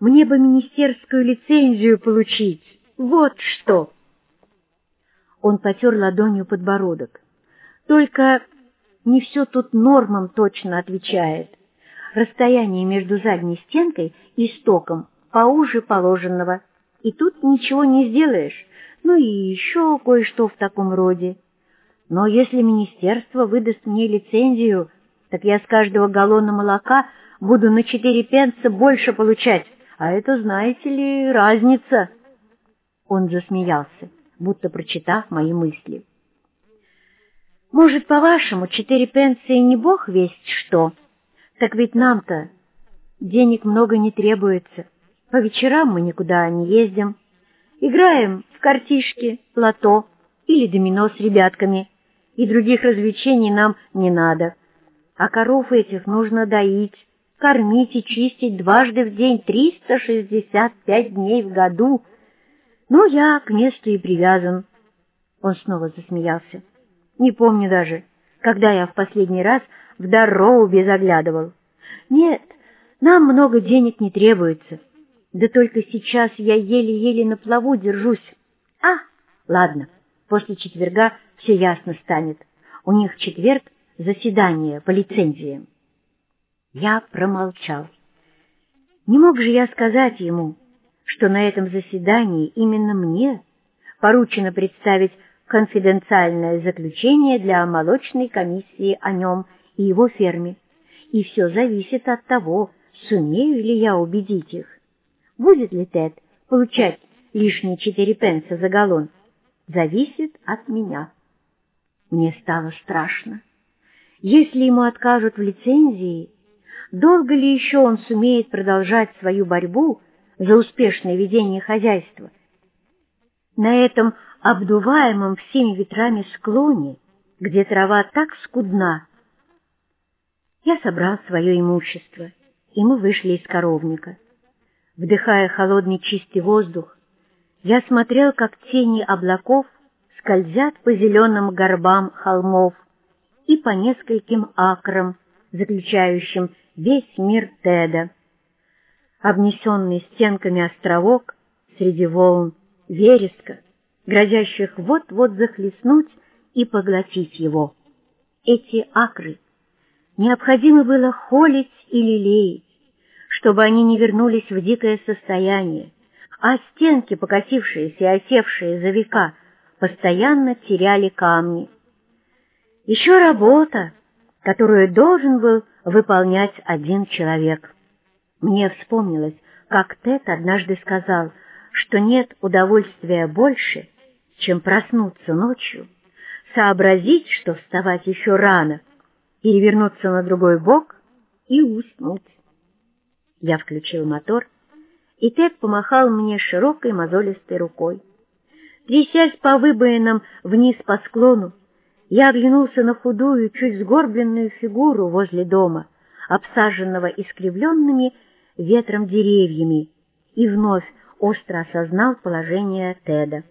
Мне бы министерскую лицензию получить, вот что!» Он потер ладонью подбородок. «Только не все тут нормам точно отвечает. Расстояние между задней стенкой и стоком поуже положенного» и тут ничего не сделаешь, ну и еще кое-что в таком роде. Но если министерство выдаст мне лицензию, так я с каждого галлона молока буду на четыре пенса больше получать, а это, знаете ли, разница. Он засмеялся, будто прочитав мои мысли. Может, по-вашему, четыре пенса и не бог весть что? Так ведь нам-то денег много не требуется. По вечерам мы никуда не ездим. Играем в картишки, лото или домино с ребятками, и других развлечений нам не надо. А коров этих нужно доить, кормить и чистить дважды в день 365 дней в году. Ну, я к месту и привязан. Он снова засмеялся. Не помню даже, когда я в последний раз в Дарроубе заглядывал. Нет, нам много денег не требуется. Да только сейчас я еле-еле на плаву держусь. А, ладно, после четверга все ясно станет. У них четверг заседание по лицензиям. Я промолчал. Не мог же я сказать ему, что на этом заседании именно мне поручено представить конфиденциальное заключение для молочной комиссии о нем и его ферме, и все зависит от того, сумею ли я убедить их. Будет ли Тед получать лишние четыре пенса за галлон, зависит от меня. Мне стало страшно. Если ему откажут в лицензии, долго ли еще он сумеет продолжать свою борьбу за успешное ведение хозяйства? На этом обдуваемом всеми ветрами склоне, где трава так скудна, я собрал свое имущество, и мы вышли из коровника. Вдыхая холодный чистый воздух, я смотрел, как тени облаков скользят по зеленым горбам холмов и по нескольким акрам, заключающим весь мир Теда. Обнесенный стенками островок среди волн вереска, грозящих вот-вот захлестнуть и поглотить его. Эти акры необходимо было холить и лелеять, чтобы они не вернулись в дикое состояние, а стенки, покосившиеся и осевшие за века, постоянно теряли камни. Еще работа, которую должен был выполнять один человек. Мне вспомнилось, как Тед однажды сказал, что нет удовольствия больше, чем проснуться ночью, сообразить, что вставать еще рано, перевернуться на другой бок и уснуть. Я включил мотор, и Тед помахал мне широкой мозолистой рукой. Трясясь по выбоинам вниз по склону, я оглянулся на худую, чуть сгорбленную фигуру возле дома, обсаженного искривленными ветром деревьями, и вновь остро осознал положение Теда.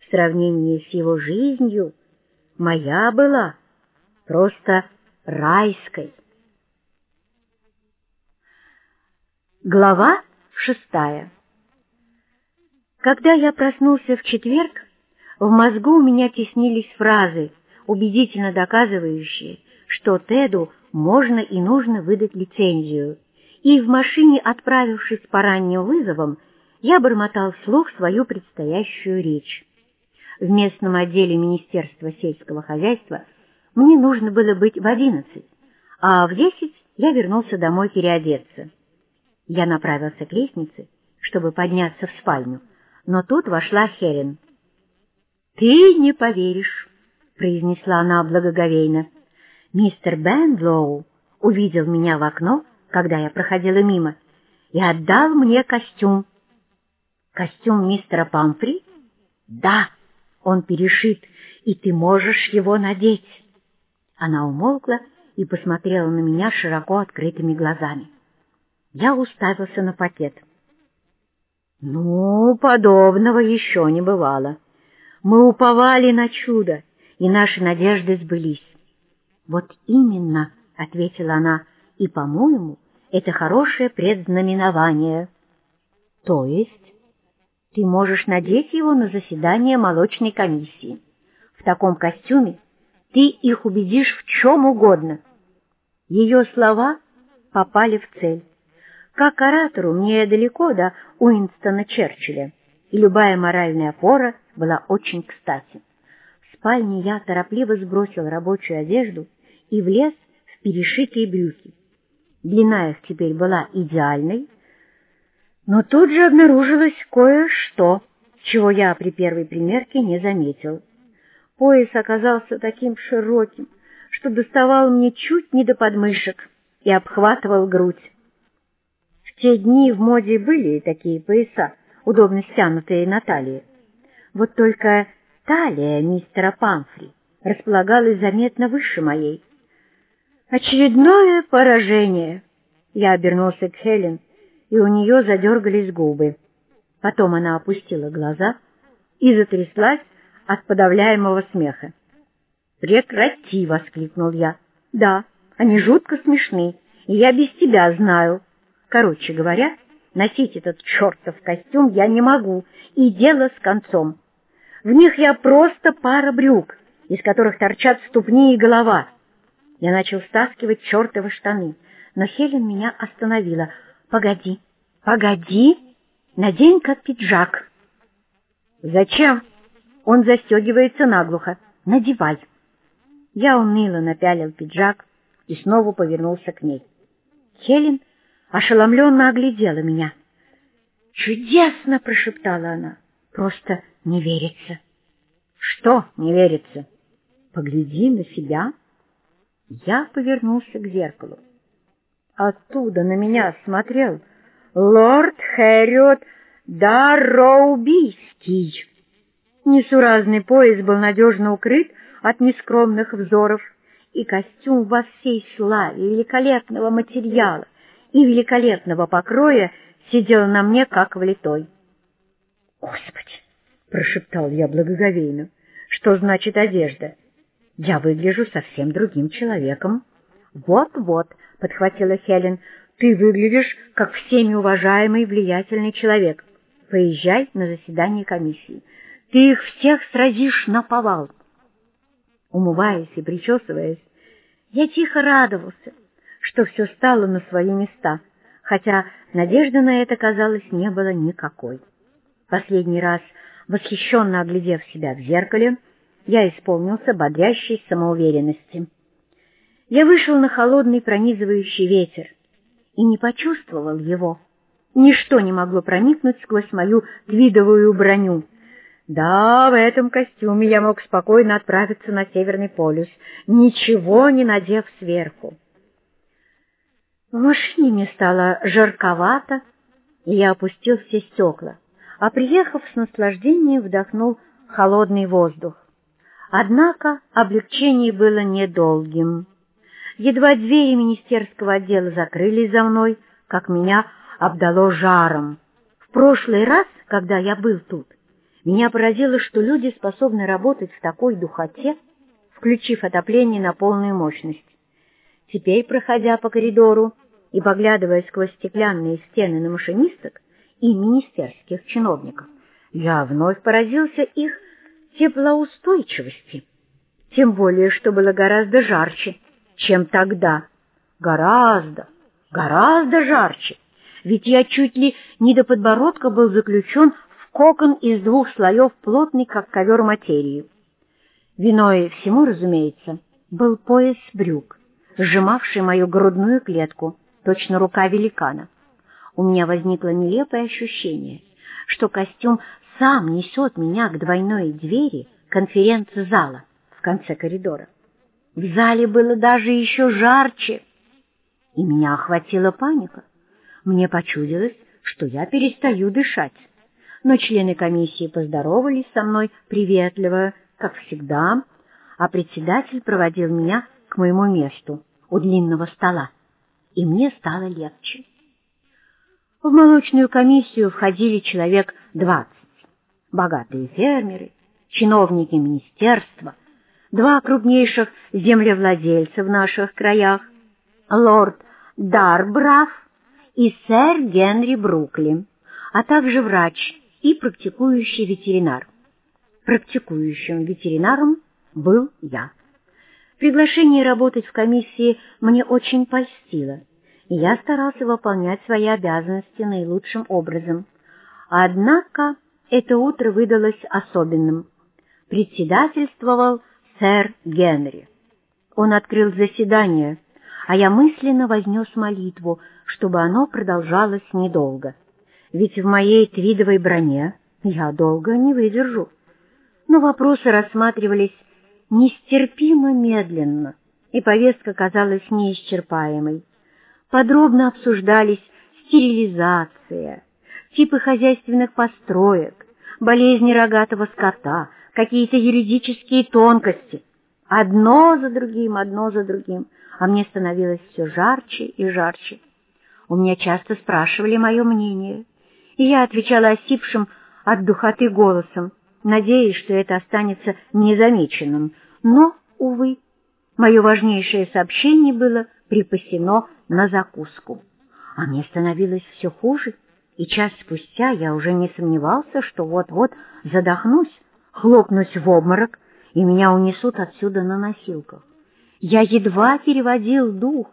В сравнении с его жизнью моя была просто райской. Глава шестая Когда я проснулся в четверг, в мозгу у меня теснились фразы, убедительно доказывающие, что Теду можно и нужно выдать лицензию, и в машине, отправившись по ранним вызовам, я бормотал вслух свою предстоящую речь. В местном отделе Министерства сельского хозяйства мне нужно было быть в одиннадцать, а в десять я вернулся домой переодеться. Я направился к лестнице, чтобы подняться в спальню, но тут вошла Хелен. «Ты не поверишь», — произнесла она благоговейно. «Мистер Бендлоу увидел меня в окно, когда я проходила мимо, и отдал мне костюм». «Костюм мистера Памфри?» «Да, он перешит, и ты можешь его надеть». Она умолкла и посмотрела на меня широко открытыми глазами. Я уставился на пакет. Ну, подобного еще не бывало. Мы уповали на чудо, и наши надежды сбылись. Вот именно, — ответила она, — и, по-моему, это хорошее предзнаменование. То есть ты можешь надеть его на заседание молочной комиссии. В таком костюме ты их убедишь в чем угодно. Ее слова попали в цель. Как оратору мне далеко до Уинстона Черчилля, и любая моральная опора была очень кстати. В спальне я торопливо сбросил рабочую одежду и влез в перешитые брюки. Длина их теперь была идеальной, но тут же обнаружилось кое-что, чего я при первой примерке не заметил. Пояс оказался таким широким, что доставал мне чуть не до подмышек и обхватывал грудь. Те дни в моде были такие пояса, удобно стянутые на талии. Вот только талия мистера Памфри располагалась заметно выше моей. Очередное поражение. Я обернулся к Хелен, и у нее задергались губы. Потом она опустила глаза и затряслась от подавляемого смеха. «Прекрати!» — воскликнул я. «Да, они жутко смешны, и я без тебя знаю. Короче говоря, носить этот чертов костюм я не могу, и дело с концом. В них я просто пара брюк, из которых торчат ступни и голова». Я начал стаскивать чертовы штаны, но Хелен меня остановила. «Погоди, погоди, надень-ка пиджак». «Зачем?» Он застегивается наглухо. «Надевай». Я уныло напялил пиджак и снова повернулся к ней. Хелен ошеломленно оглядела меня. «Чудесно!» — прошептала она. «Просто не верится». «Что не верится?» «Погляди на себя». Я повернулся к зеркалу. Оттуда на меня смотрел лорд Хэриот Дарроубийский. Несуразный пояс был надежно укрыт от нескромных взоров, и костюм во всей славе великолепного материала и великолепного покроя сидел на мне как влитой. «Господи!» — прошептал я благоговейно. «Что значит одежда? Я выгляжу совсем другим человеком». «Вот-вот», — подхватила Хелен, — «ты выглядишь как всеми уважаемый влиятельный человек. Поезжай на заседание комиссии. Ты их всех сразишь на повал» умываясь и причесываясь, я тихо радовался, что все стало на свои места, хотя надежды на это, казалось, не было никакой. Последний раз, восхищенно оглядев себя в зеркале, я исполнился бодрящей самоуверенности. Я вышел на холодный пронизывающий ветер и не почувствовал его. Ничто не могло проникнуть сквозь мою твидовую броню, да, в этом костюме я мог спокойно отправиться на Северный полюс, ничего не надев сверху. В машине мне стало жарковато, и я опустил все стекла, а приехав с наслаждением вдохнул холодный воздух. Однако облегчение было недолгим. Едва двери министерского отдела закрылись за мной, как меня обдало жаром. В прошлый раз, когда я был тут, меня поразило, что люди способны работать в такой духоте, включив отопление на полную мощность. Теперь, проходя по коридору и поглядывая сквозь стеклянные стены на машинисток и министерских чиновников, Я вновь поразился их теплоустойчивости, тем более, что было гораздо жарче, чем тогда. Гораздо, гораздо жарче, ведь я чуть ли не до подбородка был заключен в кокон из двух слоев плотной, как ковер материи. Виной всему, разумеется, был пояс брюк, сжимавший мою грудную клетку, точно рука великана. У меня возникло нелепое ощущение, что костюм сам несет меня к двойной двери конференц-зала в конце коридора. В зале было даже еще жарче, и меня охватила паника. Мне почудилось, что я перестаю дышать, но члены комиссии поздоровались со мной приветливо, как всегда, а председатель проводил меня к моему месту у длинного стола, и мне стало легче. В молочную комиссию входили человек двадцать. Богатые фермеры, чиновники министерства, два крупнейших землевладельца в наших краях, лорд Дарбраф и сэр Генри Бруклин, а также врач и практикующий ветеринар. Практикующим ветеринаром был я. Приглашение работать в комиссии мне очень польстило, и я старался выполнять свои обязанности наилучшим образом. Однако это утро выдалось особенным. Председательствовал сэр Генри. Он открыл заседание, а я мысленно вознес молитву, чтобы оно продолжалось недолго. Ведь в моей твидовой броне я долго не выдержу. Но вопросы рассматривались нестерпимо медленно, и повестка казалась неисчерпаемой. Подробно обсуждались стерилизация, типы хозяйственных построек, болезни рогатого скота, какие-то юридические тонкости. Одно за другим, одно за другим, а мне становилось все жарче и жарче. У меня часто спрашивали мое мнение, и я отвечала осипшим от духоты голосом, надеясь, что это останется незамеченным. Но, увы, мое важнейшее сообщение было припасено на закуску. А мне становилось все хуже, и час спустя я уже не сомневался, что вот-вот задохнусь, хлопнусь в обморок, и меня унесут отсюда на носилках. Я едва переводил дух,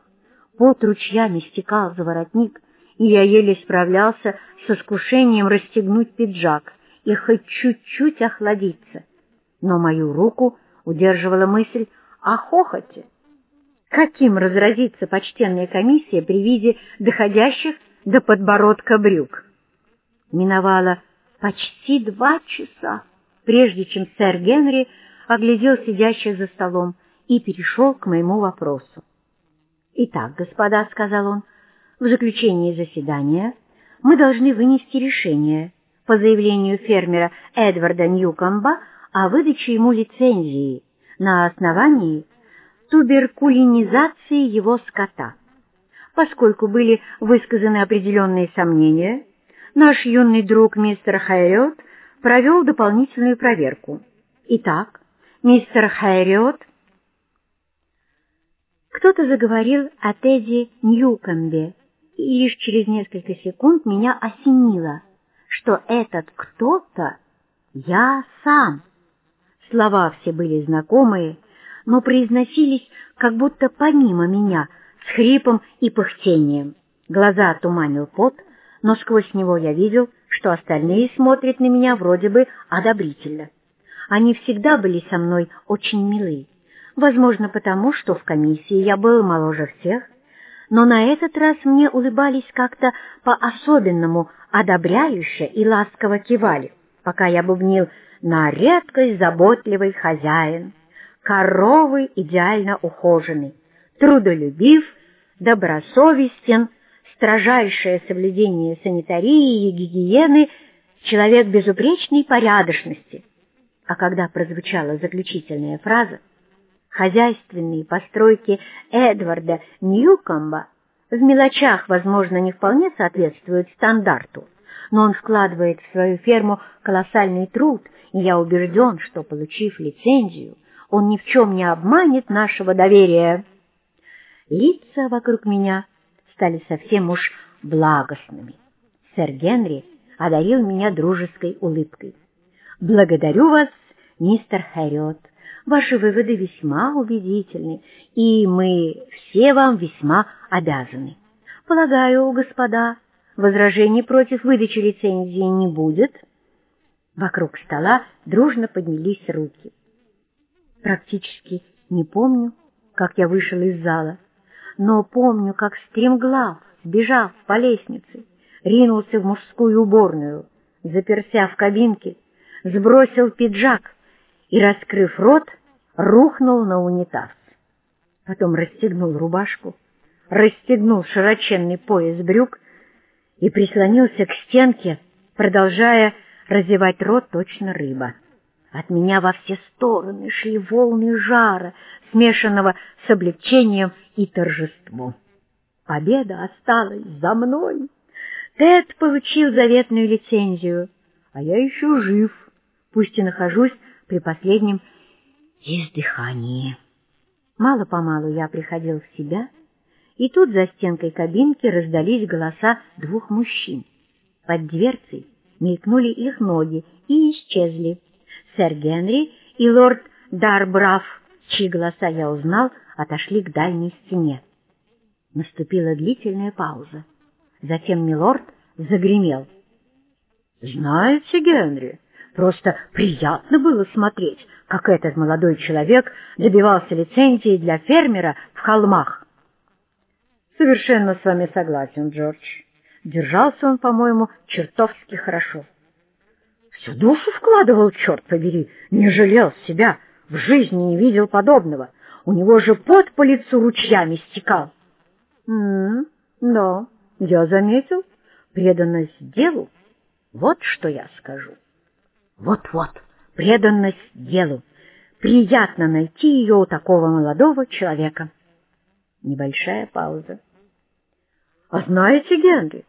пот ручьями стекал за воротник, и я еле справлялся с искушением расстегнуть пиджак и хоть чуть-чуть охладиться. Но мою руку удерживала мысль о хохоте. Каким разразится почтенная комиссия при виде доходящих до подбородка брюк? Миновало почти два часа, прежде чем сэр Генри оглядел сидящих за столом и перешел к моему вопросу. «Итак, господа», — сказал он, — «в заключении заседания мы должны вынести решение» по заявлению фермера Эдварда Ньюкомба о выдаче ему лицензии на основании туберкулинизации его скота. Поскольку были высказаны определенные сомнения, наш юный друг мистер Хайриот провел дополнительную проверку. Итак, мистер Хайриот... Кто-то заговорил о Теди Ньюкомбе, и лишь через несколько секунд меня осенило — что этот кто-то я сам. Слова все были знакомые, но произносились как будто помимо меня, с хрипом и пыхтением. Глаза туманил пот, но сквозь него я видел, что остальные смотрят на меня вроде бы одобрительно. Они всегда были со мной очень милы, возможно, потому что в комиссии я был моложе всех, но на этот раз мне улыбались как-то по-особенному, одобряюще и ласково кивали, пока я бубнил на редкость заботливый хозяин, коровы идеально ухоженный, трудолюбив, добросовестен, строжайшее соблюдение санитарии и гигиены, человек безупречной порядочности. А когда прозвучала заключительная фраза, хозяйственные постройки Эдварда Ньюкомба в мелочах, возможно, не вполне соответствуют стандарту, но он вкладывает в свою ферму колоссальный труд, и я убежден, что, получив лицензию, он ни в чем не обманет нашего доверия. Лица вокруг меня стали совсем уж благостными. Сэр Генри одарил меня дружеской улыбкой. «Благодарю вас, мистер Хэрриот. Ваши выводы весьма убедительны, и мы все вам весьма обязаны. Полагаю, господа, возражений против выдачи лицензии не будет?» Вокруг стола дружно поднялись руки. Практически не помню, как я вышел из зала, но помню, как стремглав, сбежав по лестнице, ринулся в мужскую уборную, заперся в кабинке, сбросил пиджак и, раскрыв рот, рухнул на унитаз. Потом расстегнул рубашку, расстегнул широченный пояс брюк и прислонился к стенке, продолжая разевать рот точно рыба. От меня во все стороны шли волны жара, смешанного с облегчением и торжеством. Победа осталась за мной. Тед получил заветную лицензию, а я еще жив, пусть и нахожусь при последнем издыхании. Мало-помалу я приходил в себя, и тут за стенкой кабинки раздались голоса двух мужчин. Под дверцей мелькнули их ноги и исчезли. Сэр Генри и лорд Дарбраф, чьи голоса я узнал, отошли к дальней стене. Наступила длительная пауза. Затем милорд загремел. «Знаете, Генри, просто приятно было смотреть, как этот молодой человек добивался лицензии для фермера в холмах». «Совершенно с вами согласен, Джордж. Держался он, по-моему, чертовски хорошо. Всю душу вкладывал, черт побери, не жалел себя, в жизни не видел подобного. У него же пот по лицу ручьями стекал. М -м, да, я заметил. Преданность делу. Вот что я скажу. Вот-вот, преданность делу. Приятно найти ее у такого молодого человека. Небольшая пауза. А знаете, Генри,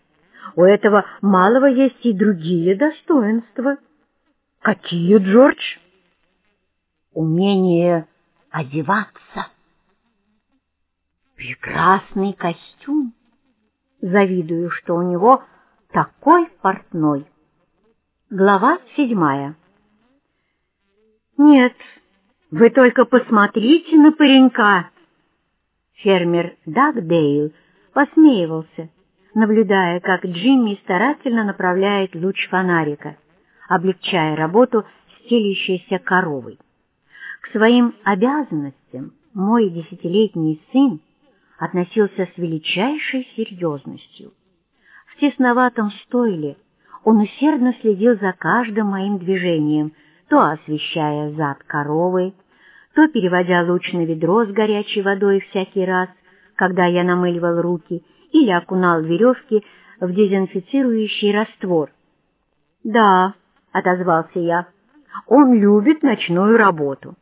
у этого малого есть и другие достоинства. Какие, Джордж? Умение одеваться. Прекрасный костюм. Завидую, что у него такой портной. Глава седьмая. Нет, вы только посмотрите на паренька. Фермер Дагдейл посмеивался, наблюдая, как Джимми старательно направляет луч фонарика, облегчая работу стелящейся коровой. К своим обязанностям мой десятилетний сын относился с величайшей серьезностью. В тесноватом стойле он усердно следил за каждым моим движением, то освещая зад коровы, то переводя луч на ведро с горячей водой всякий раз, когда я намыливал руки или окунал веревки в дезинфицирующий раствор. «Да», — отозвался я, — «он любит ночную работу».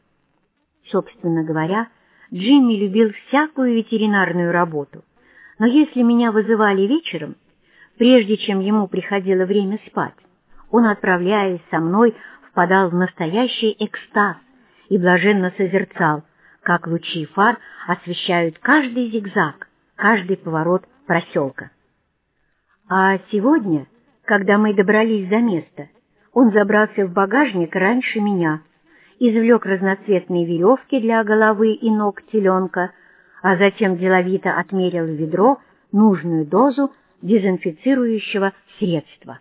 Собственно говоря, Джимми любил всякую ветеринарную работу, но если меня вызывали вечером, прежде чем ему приходило время спать, он, отправляясь со мной, впадал в настоящий экстаз и блаженно созерцал, как лучи фар освещают каждый зигзаг, каждый поворот проселка. А сегодня, когда мы добрались до места, он забрался в багажник раньше меня, извлек разноцветные веревки для головы и ног теленка, а затем деловито отмерил в ведро нужную дозу дезинфицирующего средства.